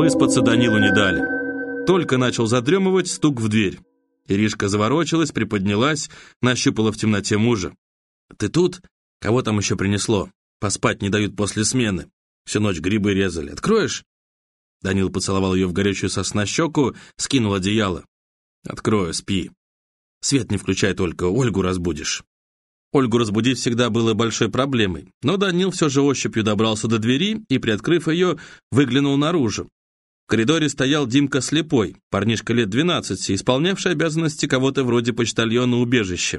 Выспаться Данилу не дали. Только начал задремывать, стук в дверь. Иришка заворочилась, приподнялась, нащупала в темноте мужа. «Ты тут? Кого там еще принесло? Поспать не дают после смены. Всю ночь грибы резали. Откроешь?» Данил поцеловал ее в горячую сосна щеку, скинул одеяло. «Открою, спи. Свет не включай только, Ольгу разбудишь». Ольгу разбудить всегда было большой проблемой, но Данил все же ощупью добрался до двери и, приоткрыв ее, выглянул наружу. Коридоре стоял Димка Слепой, парнишка лет 12, исполнявший обязанности кого-то вроде почтальона убежища.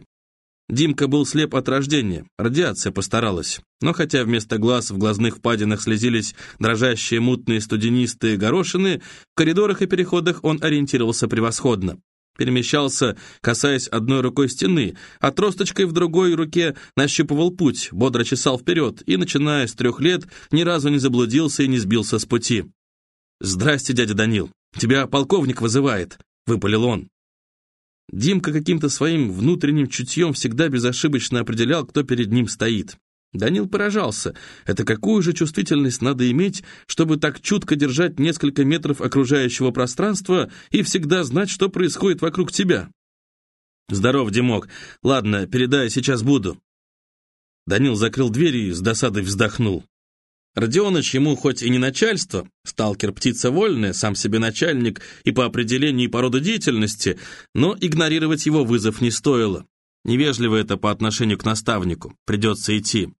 Димка был слеп от рождения, радиация постаралась. Но хотя вместо глаз в глазных впадинах слезились дрожащие мутные студенистые горошины, в коридорах и переходах он ориентировался превосходно. Перемещался, касаясь одной рукой стены, а тросточкой в другой руке нащупывал путь, бодро чесал вперед и, начиная с трех лет, ни разу не заблудился и не сбился с пути. «Здрасте, дядя Данил, тебя полковник вызывает», — выпалил он. Димка каким-то своим внутренним чутьем всегда безошибочно определял, кто перед ним стоит. Данил поражался. Это какую же чувствительность надо иметь, чтобы так чутко держать несколько метров окружающего пространства и всегда знать, что происходит вокруг тебя? «Здоров, Димок. Ладно, передай, сейчас буду». Данил закрыл дверь и с досадой вздохнул. Родионыч ему хоть и не начальство, сталкер птица вольная, сам себе начальник и по определению и по деятельности, но игнорировать его вызов не стоило. Невежливо это по отношению к наставнику, придется идти.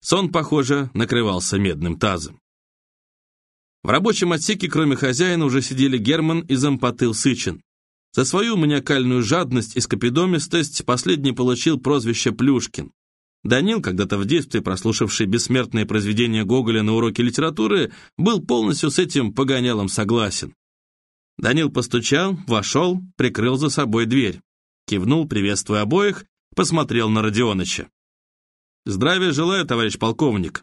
Сон, похоже, накрывался медным тазом. В рабочем отсеке, кроме хозяина, уже сидели Герман и зампотыл Сычин. За свою маниакальную жадность и скопидомистость последний получил прозвище Плюшкин. Данил, когда-то в детстве прослушавший бессмертные произведения Гоголя на уроке литературы, был полностью с этим погонялом согласен. Данил постучал, вошел, прикрыл за собой дверь. Кивнул, приветствуя обоих, посмотрел на Родионыча. «Здравия желаю, товарищ полковник».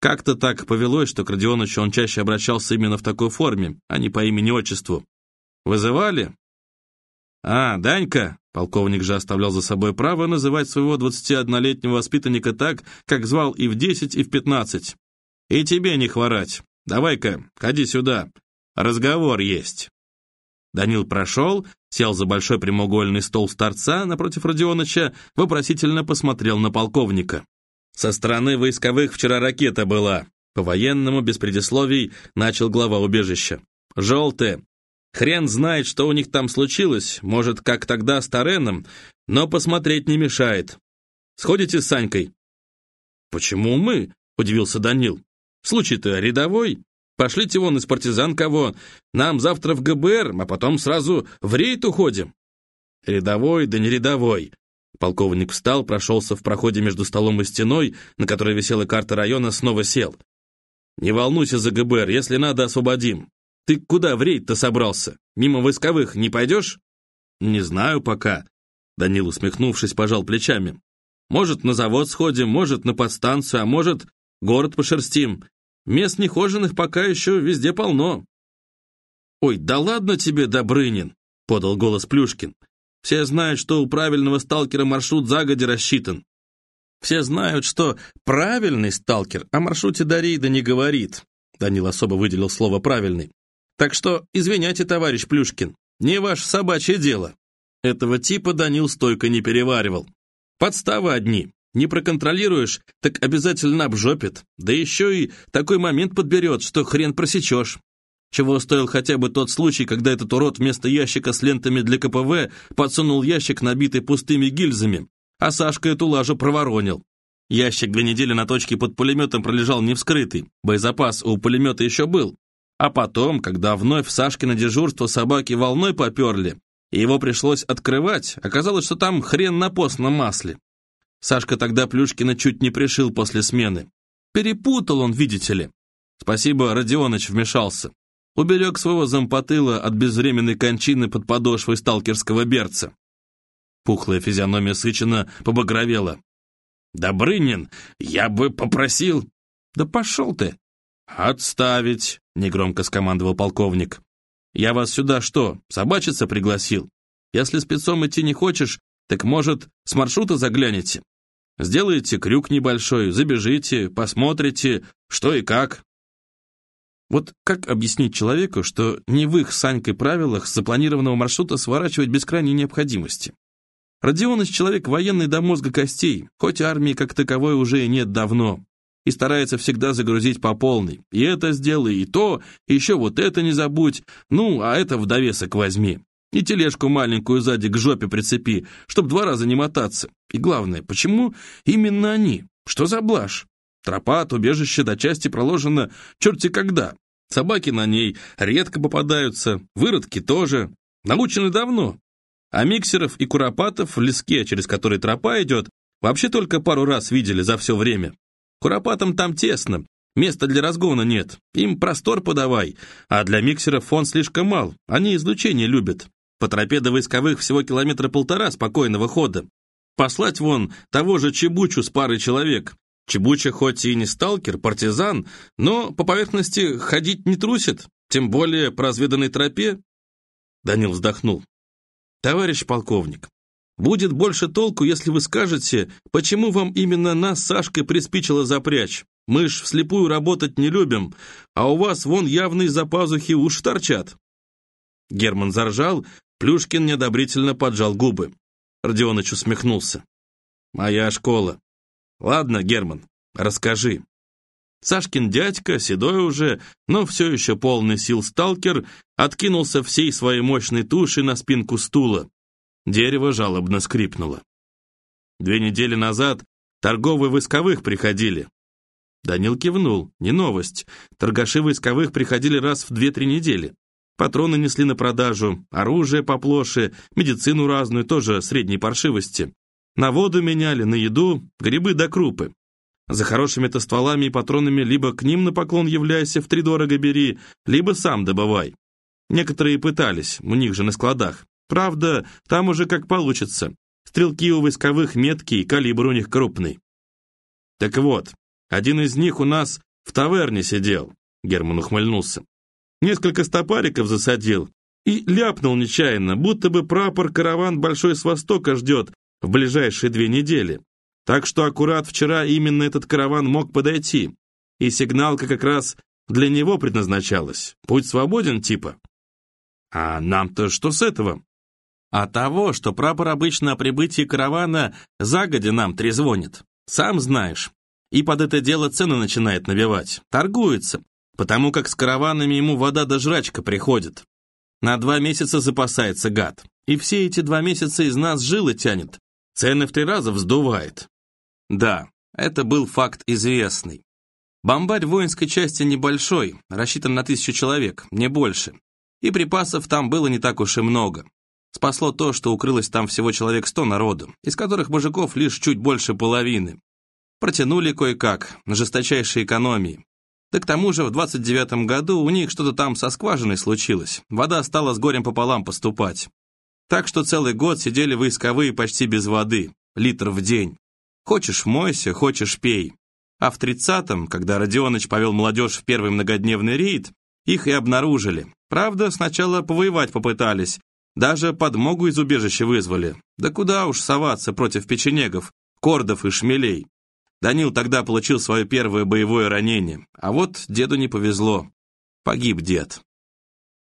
Как-то так повелось, что к Родионычу он чаще обращался именно в такой форме, а не по имени-отчеству. «Вызывали?» «А, Данька!» Полковник же оставлял за собой право называть своего 21-летнего воспитанника так, как звал и в 10, и в 15. «И тебе не хворать. Давай-ка, ходи сюда. Разговор есть». Данил прошел, сел за большой прямоугольный стол старца напротив Родионыча, вопросительно посмотрел на полковника. «Со стороны войсковых вчера ракета была». По-военному, без предисловий, начал глава убежища. «Желтая. Хрен знает, что у них там случилось, может, как тогда с Тареном, но посмотреть не мешает. Сходите с Санькой?» «Почему мы?» – удивился Данил. «Случай-то рядовой. Пошлите вон из партизан кого. Нам завтра в ГБР, а потом сразу в рейд уходим». «Рядовой, да не рядовой». Полковник встал, прошелся в проходе между столом и стеной, на которой висела карта района, снова сел. «Не волнуйся за ГБР, если надо, освободим. Ты куда в рейд-то собрался? Мимо войсковых не пойдешь?» «Не знаю пока». Данил, усмехнувшись, пожал плечами. «Может, на завод сходим, может, на подстанцию, а может, город пошерстим. Мест нехоженных пока еще везде полно». «Ой, да ладно тебе, Добрынин!» — подал голос Плюшкин. «Все знают, что у правильного сталкера маршрут загоди рассчитан. Все знают, что правильный сталкер о маршруте до рейда не говорит». Данил особо выделил слово «правильный». «Так что извиняйте, товарищ Плюшкин, не ваше собачье дело». Этого типа Данил стойко не переваривал. Подставы одни. Не проконтролируешь, так обязательно обжопит. Да еще и такой момент подберет, что хрен просечешь. Чего стоил хотя бы тот случай, когда этот урод вместо ящика с лентами для КПВ подсунул ящик, набитый пустыми гильзами, а Сашка эту лажу проворонил. Ящик две недели на точке под пулеметом пролежал невскрытый, боезапас у пулемета еще был. А потом, когда вновь Сашки на дежурство собаки волной поперли, и его пришлось открывать, оказалось, что там хрен на постном масле. Сашка тогда Плюшкина чуть не пришил после смены. Перепутал он, видите ли. Спасибо, Родионыч вмешался. Уберег своего зампотыла от безвременной кончины под подошвой сталкерского берца. Пухлая физиономия Сычина побагровела. «Добрынин, я бы попросил...» «Да пошел ты!» «Отставить!» — негромко скомандовал полковник. «Я вас сюда что, собачиться пригласил? Если спецом идти не хочешь, так, может, с маршрута заглянете? Сделаете крюк небольшой, забежите, посмотрите, что и как. Вот как объяснить человеку, что не в их с Санькой правилах запланированного маршрута сворачивать без крайней необходимости? Родионыч человек военный до мозга костей, хоть армии как таковой уже и нет давно, и старается всегда загрузить по полной. И это сделай, и то, и еще вот это не забудь, ну, а это в довесок возьми. И тележку маленькую сзади к жопе прицепи, чтоб два раза не мотаться. И главное, почему именно они? Что за блажь? Тропа от убежища до части проложена черти когда. Собаки на ней редко попадаются, выродки тоже. Научены давно. А миксеров и куропатов в леске, через который тропа идет, вообще только пару раз видели за все время. Куропатам там тесно, места для разгона нет, им простор подавай, а для миксеров фон слишком мал, они излучение любят. По тропе до войсковых всего километра полтора спокойного хода. Послать вон того же Чебучу с парой человек, Чебуча хоть и не сталкер, партизан, но по поверхности ходить не трусит, тем более по разведанной тропе. Данил вздохнул. Товарищ полковник, будет больше толку, если вы скажете, почему вам именно нас с Сашкой приспичило запрячь. Мы ж вслепую работать не любим, а у вас вон явные за пазухи уж торчат. Герман заржал, Плюшкин неодобрительно поджал губы. Родионыч усмехнулся. «Моя школа. Ладно, Герман, расскажи. Сашкин дядька, седой уже, но все еще полный сил сталкер, откинулся всей своей мощной тушей на спинку стула. Дерево жалобно скрипнуло. Две недели назад торговые войсковых приходили. Данил кивнул, не новость. Торгаши войсковых приходили раз в две-три недели. Патроны несли на продажу, оружие поплоше, медицину разную, тоже средней паршивости. На воду меняли, на еду, грибы да крупы. За хорошими-то стволами и патронами либо к ним на поклон являйся, втридорого бери, либо сам добывай. Некоторые пытались, у них же на складах. Правда, там уже как получится. Стрелки у войсковых меткие, калибр у них крупный. Так вот, один из них у нас в таверне сидел, Герман ухмыльнулся. Несколько стопариков засадил и ляпнул нечаянно, будто бы прапор караван большой с востока ждет, в ближайшие две недели. Так что аккурат вчера именно этот караван мог подойти, и сигналка как раз для него предназначалась. Путь свободен, типа. А нам-то что с этого? А того, что прапор обычно о прибытии каравана загодя нам трезвонит. Сам знаешь. И под это дело цены начинает набивать. Торгуется, потому как с караванами ему вода да жрачка приходит. На два месяца запасается гад. И все эти два месяца из нас жилы тянет, Цены в три раза вздувает. Да, это был факт известный. Бомбарь воинской части небольшой, рассчитан на тысячу человек, не больше. И припасов там было не так уж и много. Спасло то, что укрылось там всего человек сто народу, из которых мужиков лишь чуть больше половины. Протянули кое-как, на жесточайшей экономии. Да к тому же в 29 году у них что-то там со скважиной случилось. Вода стала с горем пополам поступать. Так что целый год сидели войсковые почти без воды, литр в день. Хочешь мойся, хочешь пей. А в тридцатом, когда Родионыч повел молодежь в первый многодневный рейд, их и обнаружили. Правда, сначала повоевать попытались, даже подмогу из убежища вызвали. Да куда уж соваться против печенегов, кордов и шмелей. Данил тогда получил свое первое боевое ранение, а вот деду не повезло. Погиб дед.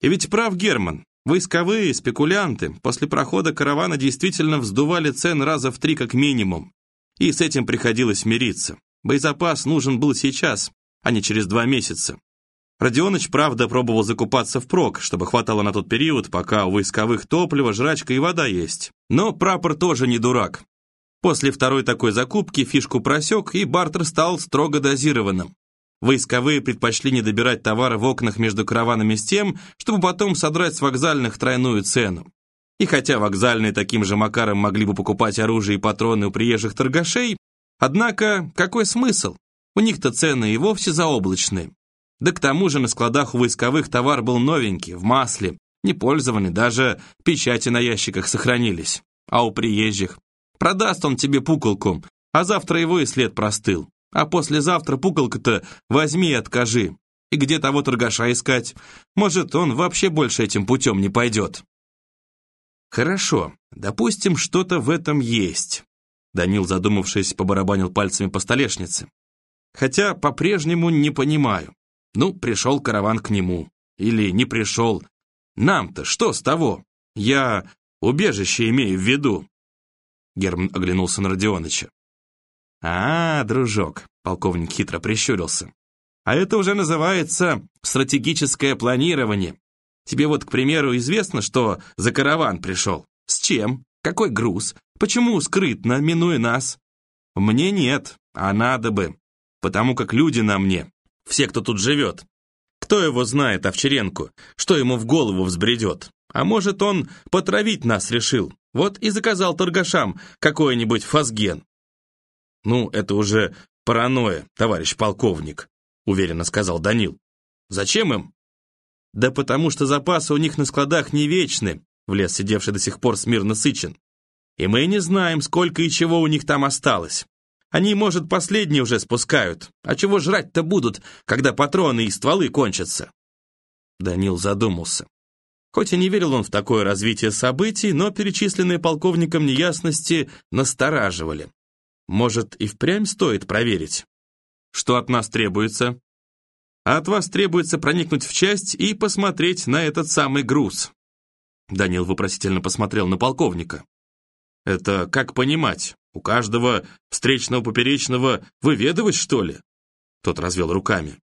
И ведь прав Герман, Войсковые, спекулянты после прохода каравана действительно вздували цены раза в три как минимум. И с этим приходилось мириться. Боезапас нужен был сейчас, а не через два месяца. Родионыч, правда, пробовал закупаться впрок, чтобы хватало на тот период, пока у войсковых топливо, жрачка и вода есть. Но прапор тоже не дурак. После второй такой закупки фишку просек, и бартер стал строго дозированным. Войсковые предпочли не добирать товары в окнах между караванами с тем, чтобы потом содрать с вокзальных тройную цену. И хотя вокзальные таким же макаром могли бы покупать оружие и патроны у приезжих торгашей, однако какой смысл? У них-то цены и вовсе заоблачные. Да к тому же на складах у войсковых товар был новенький, в масле, не пользованный, даже печати на ящиках сохранились. А у приезжих? Продаст он тебе пуколку, а завтра его и след простыл. А послезавтра пуколка-то возьми и откажи. И где того торгаша искать? Может, он вообще больше этим путем не пойдет. Хорошо, допустим, что-то в этом есть. Данил, задумавшись, побарабанил пальцами по столешнице. Хотя по-прежнему не понимаю. Ну, пришел караван к нему. Или не пришел. Нам-то что с того? Я убежище имею в виду. Герман оглянулся на Родионыча. «А, дружок», — полковник хитро прищурился, «а это уже называется стратегическое планирование. Тебе вот, к примеру, известно, что за караван пришел? С чем? Какой груз? Почему скрытно, минуя нас? Мне нет, а надо бы, потому как люди на мне, все, кто тут живет. Кто его знает, Овчаренко, что ему в голову взбредет? А может, он потравить нас решил? Вот и заказал торгашам какой-нибудь фазген. Ну, это уже паранойя, товарищ полковник, уверенно сказал Данил. Зачем им? Да потому что запасы у них на складах не вечны, влез сидевший до сих пор смирно Сычин. И мы не знаем, сколько и чего у них там осталось. Они, может, последние уже спускают. А чего жрать-то будут, когда патроны и стволы кончатся?» Данил задумался. Хоть и не верил он в такое развитие событий, но перечисленные полковником неясности настораживали. Может, и впрямь стоит проверить? Что от нас требуется? А от вас требуется проникнуть в часть и посмотреть на этот самый груз. Данил вопросительно посмотрел на полковника. Это как понимать? У каждого встречного поперечного выведывать, что ли? Тот развел руками.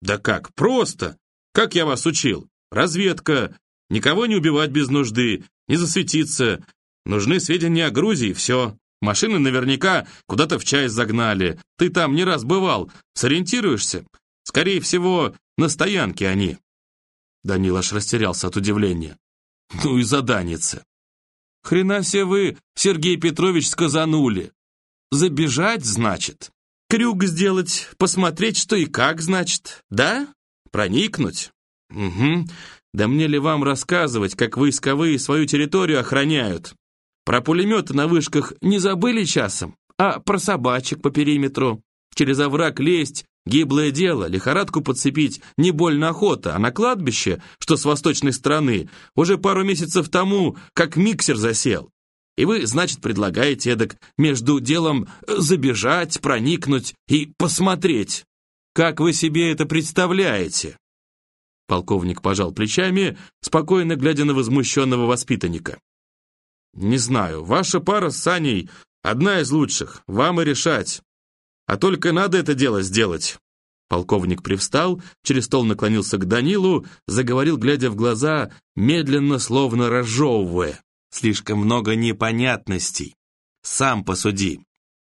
Да как, просто! Как я вас учил? Разведка, Никого не убивать без нужды, не засветиться. Нужны сведения о Грузии, все. Машины наверняка куда-то в часть загнали. Ты там не раз бывал. Сориентируешься? Скорее всего, на стоянке они. Данил аж растерялся от удивления. Ну и заданица. Хрена себе вы, Сергей Петрович, сказанули. Забежать, значит? Крюк сделать, посмотреть, что и как, значит, да? Проникнуть? Угу. Да мне ли вам рассказывать, как войсковые свою территорию охраняют? Про пулеметы на вышках не забыли часом? А про собачек по периметру? Через овраг лезть – гиблое дело, лихорадку подцепить не больно охота, а на кладбище, что с восточной стороны, уже пару месяцев тому, как миксер засел. И вы, значит, предлагаете эдак между делом забежать, проникнуть и посмотреть. Как вы себе это представляете? Полковник пожал плечами, спокойно глядя на возмущенного воспитанника. «Не знаю, ваша пара с Саней одна из лучших, вам и решать. А только надо это дело сделать». Полковник привстал, через стол наклонился к Данилу, заговорил, глядя в глаза, медленно, словно разжевывая. «Слишком много непонятностей. Сам посуди.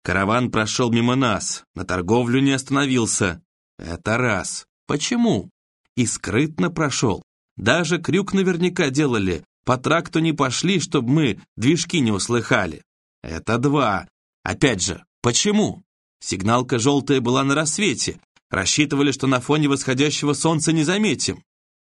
Караван прошел мимо нас, на торговлю не остановился. Это раз. Почему? и скрытно прошел. Даже крюк наверняка делали, по тракту не пошли, чтобы мы движки не услыхали. Это два. Опять же, почему? Сигналка желтая была на рассвете. Рассчитывали, что на фоне восходящего солнца не заметим.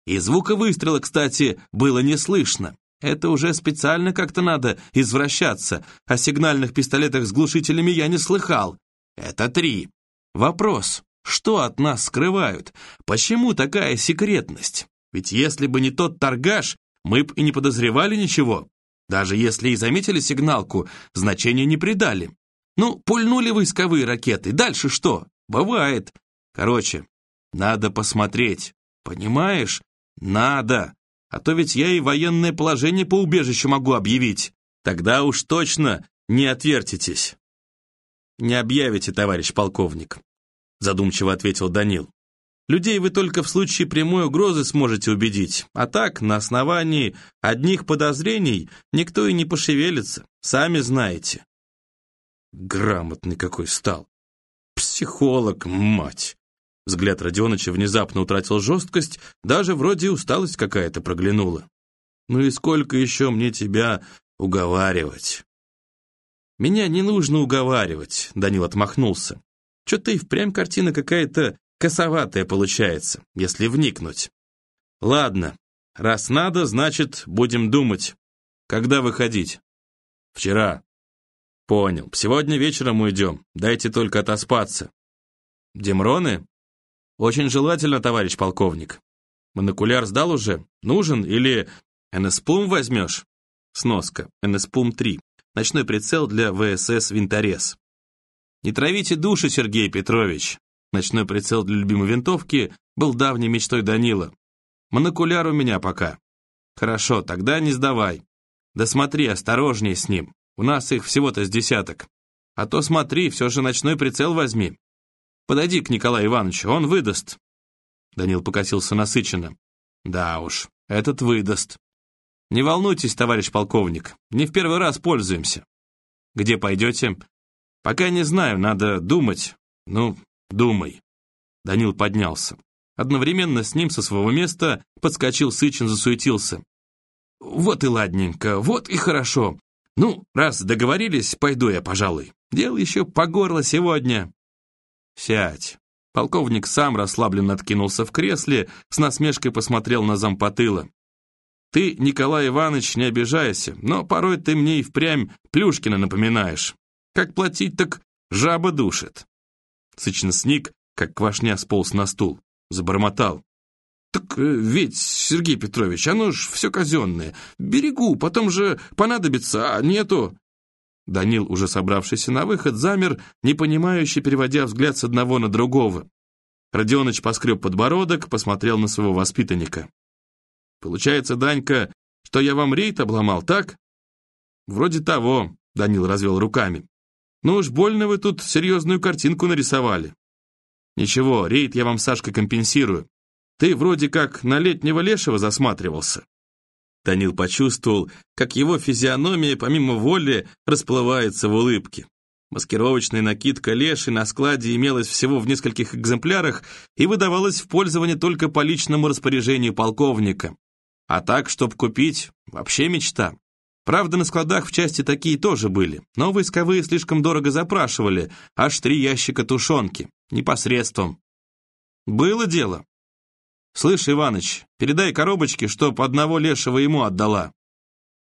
И звука выстрела, кстати, было не слышно. Это уже специально как-то надо извращаться. О сигнальных пистолетах с глушителями я не слыхал. Это три. Вопрос. Что от нас скрывают? Почему такая секретность? Ведь если бы не тот торгаш, мы б и не подозревали ничего. Даже если и заметили сигналку, значения не придали. Ну, пульнули войсковые ракеты, дальше что? Бывает. Короче, надо посмотреть. Понимаешь? Надо. А то ведь я и военное положение по убежищу могу объявить. Тогда уж точно не отвертитесь. Не объявите, товарищ полковник задумчиво ответил Данил. Людей вы только в случае прямой угрозы сможете убедить, а так, на основании одних подозрений, никто и не пошевелится, сами знаете. Грамотный какой стал. Психолог, мать. Взгляд Родионыча внезапно утратил жесткость, даже вроде усталость какая-то проглянула. Ну и сколько еще мне тебя уговаривать? Меня не нужно уговаривать, Данил отмахнулся. Что-то и впрямь картина какая-то косоватая получается, если вникнуть. Ладно, раз надо, значит, будем думать. Когда выходить? Вчера. Понял. Сегодня вечером уйдем. Дайте только отоспаться. Демроны? Очень желательно, товарищ полковник. Монокуляр сдал уже? Нужен или НСПУМ возьмешь? Сноска. НСПУМ-3. Ночной прицел для ВСС «Винторез». Не травите души, Сергей Петрович. Ночной прицел для любимой винтовки был давней мечтой Данила. Монокуляр у меня пока. Хорошо, тогда не сдавай. Да смотри, осторожнее с ним. У нас их всего-то с десяток. А то смотри, все же ночной прицел возьми. Подойди к Николаю Ивановичу, он выдаст. Данил покосился насыщенно. Да уж, этот выдаст. Не волнуйтесь, товарищ полковник, не в первый раз пользуемся. Где пойдете? Пока не знаю, надо думать. Ну, думай. Данил поднялся. Одновременно с ним со своего места подскочил Сычин, засуетился. «Вот и ладненько, вот и хорошо. Ну, раз договорились, пойду я, пожалуй. Дело еще по горло сегодня». «Сядь». Полковник сам расслабленно откинулся в кресле, с насмешкой посмотрел на зампотыла. «Ты, Николай Иванович, не обижайся, но порой ты мне и впрямь Плюшкина напоминаешь. Как платить, так жаба душит». Сычин сник, как квашня сполз на стул. Забормотал. «Так э, ведь, Сергей Петрович, оно ж все казенное. Берегу, потом же понадобится, а нету...» Данил, уже собравшийся на выход, замер, непонимающе переводя взгляд с одного на другого. Родионыч поскреб подбородок, посмотрел на своего воспитанника. «Получается, Данька, что я вам рейд обломал, так?» «Вроде того», — Данил развел руками. «Ну уж больно вы тут серьезную картинку нарисовали. «Ничего, рейд я вам, Сашка, компенсирую. Ты вроде как на летнего лешего засматривался». Данил почувствовал, как его физиономия, помимо воли, расплывается в улыбке. Маскировочная накидка леши на складе имелась всего в нескольких экземплярах и выдавалась в пользование только по личному распоряжению полковника. А так, чтоб купить, вообще мечта. Правда, на складах в части такие тоже были, но войсковые слишком дорого запрашивали, аж три ящика тушенки непосредством. Было дело. Слышь, Иваныч, передай коробочке, чтоб одного лешего ему отдала.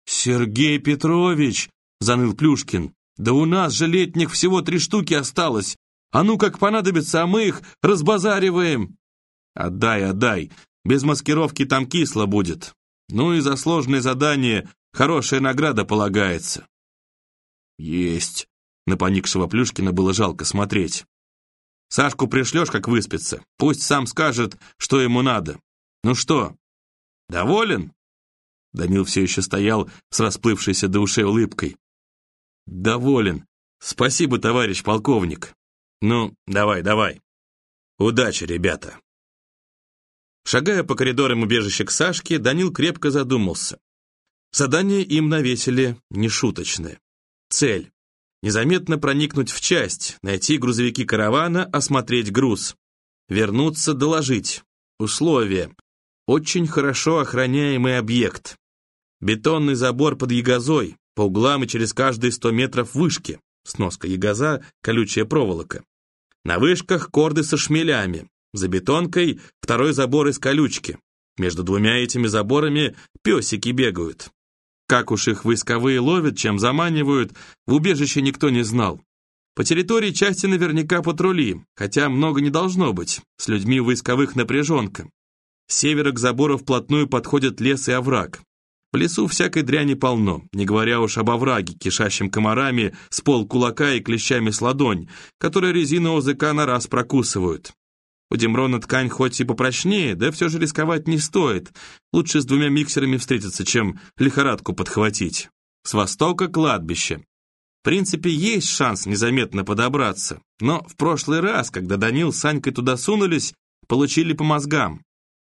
Сергей Петрович, заныл Плюшкин, да у нас же летних всего три штуки осталось. А ну как понадобится, а мы их разбазариваем. Отдай, отдай, без маскировки там кисло будет. Ну и за сложное задание хорошая награда полагается. Есть. На поникшего Плюшкина было жалко смотреть. Сашку пришлешь, как выспится. Пусть сам скажет, что ему надо. Ну что, доволен?» Данил все еще стоял с расплывшейся до ушей улыбкой. «Доволен. Спасибо, товарищ полковник. Ну, давай, давай. Удачи, ребята!» Шагая по коридорам убежища к Сашке, Данил крепко задумался. Задание им навесили нешуточное. Цель Незаметно проникнуть в часть, найти грузовики каравана, осмотреть груз. Вернуться, доложить. Условия. Очень хорошо охраняемый объект. Бетонный забор под ягозой, по углам и через каждые 100 метров вышки. Сноска ягоза, колючая проволока. На вышках корды со шмелями. За бетонкой второй забор из колючки. Между двумя этими заборами песики бегают. Как уж их войсковые ловят, чем заманивают, в убежище никто не знал. По территории части наверняка патрули, хотя много не должно быть, с людьми войсковых напряженка. С севера к забору вплотную подходят лес и овраг. В лесу всякой дряни полно, не говоря уж об овраге, кишащем комарами с пол кулака и клещами с ладонь, которые резину ОЗК на раз прокусывают. У Демрона ткань хоть и попрочнее, да все же рисковать не стоит. Лучше с двумя миксерами встретиться, чем лихорадку подхватить. С востока кладбище. В принципе, есть шанс незаметно подобраться. Но в прошлый раз, когда Данил с Санькой туда сунулись, получили по мозгам.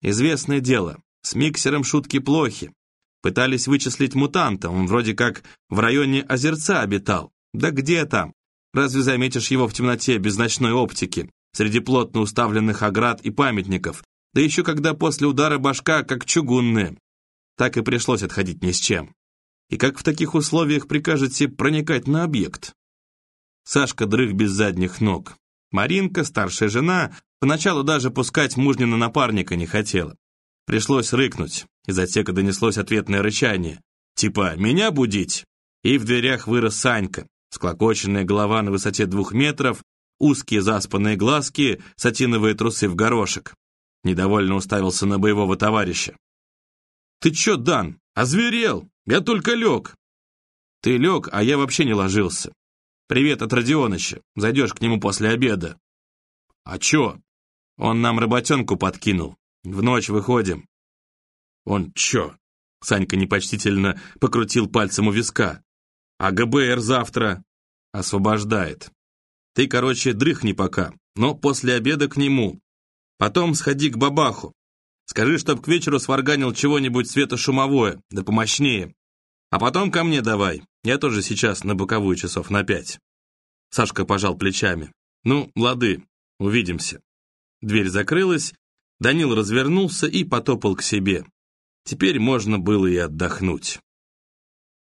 Известное дело, с миксером шутки плохи. Пытались вычислить мутанта, он вроде как в районе озерца обитал. Да где там? Разве заметишь его в темноте без ночной оптики? Среди плотно уставленных оград и памятников, да еще когда после удара башка как чугунная. Так и пришлось отходить ни с чем. И как в таких условиях прикажете проникать на объект? Сашка дрых без задних ног. Маринка, старшая жена, поначалу даже пускать мужнина напарника не хотела. Пришлось рыкнуть. Из отсека донеслось ответное рычание. Типа «меня будить?» И в дверях вырос Санька, склокоченная голова на высоте двух метров, узкие заспанные глазки, сатиновые трусы в горошек. Недовольно уставился на боевого товарища. «Ты чё, Дан, озверел? Я только лег». «Ты лег, а я вообще не ложился. Привет от Родионыча. Зайдешь к нему после обеда». А чё? Он нам работенку подкинул. В ночь выходим. Он чё? Санька непочтительно покрутил пальцем у виска. А ГБР завтра освобождает. Ты, короче, дрыхни пока, но после обеда к нему. Потом сходи к бабаху. Скажи, чтоб к вечеру сварганил чего-нибудь светошумовое, да помощнее. А потом ко мне давай. Я тоже сейчас на боковую часов на пять. Сашка пожал плечами. Ну, лады, увидимся. Дверь закрылась, Данил развернулся и потопал к себе. Теперь можно было и отдохнуть.